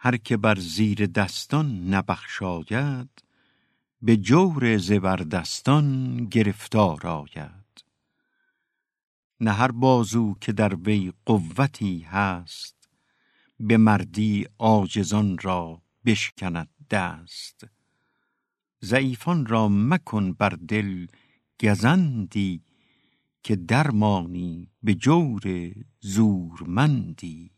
هر که بر زیر دستان نبخشاید به جور زبردستان گرفتار آید. نه هر بازو که در وی قوتی هست به مردی عاجزان را بشکند دست. ضعیفان را مکن بر دل گزندی که درمانی به جور زورمندی.